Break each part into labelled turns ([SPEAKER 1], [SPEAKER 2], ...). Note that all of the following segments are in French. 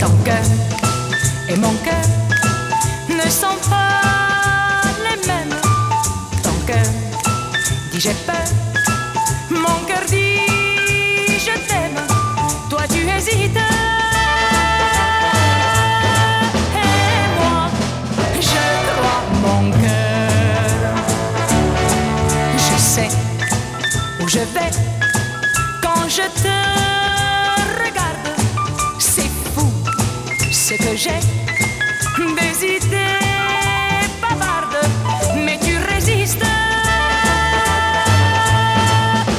[SPEAKER 1] Ton cœur et mon cœur ne sont pas les mêmes. Ton cœur dit j'ai peur, mon cœur dit je t'aime. Toi tu hésites. Et moi je crois mon cœur. Je sais où je vais quand je te que j'ai des idées bavardes, mais tu résistes.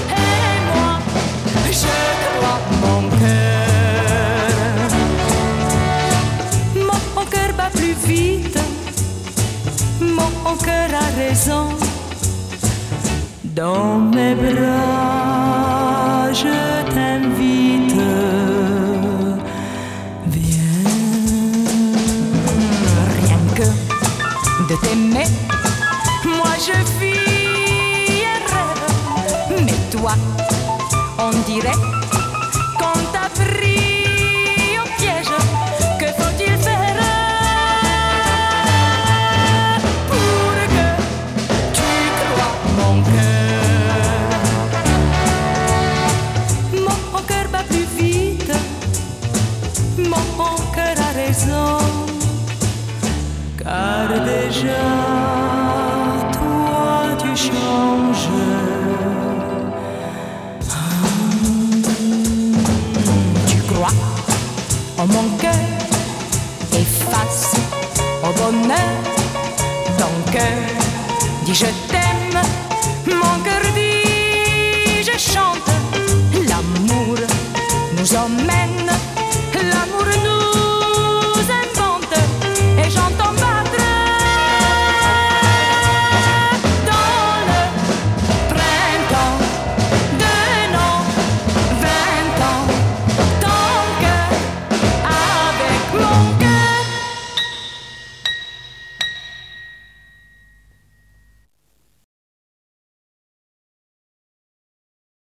[SPEAKER 1] Et moi, je crois mon cœur. Mon cœur bat plus vite, mon cœur a raison. Dans mes bras, je de t'aimer, moi je vis un. Mais toi, on dirait déjà, toi tu changes. Tu crois en mon cœur et face au bonheur, ton cœur dit je t'aime, long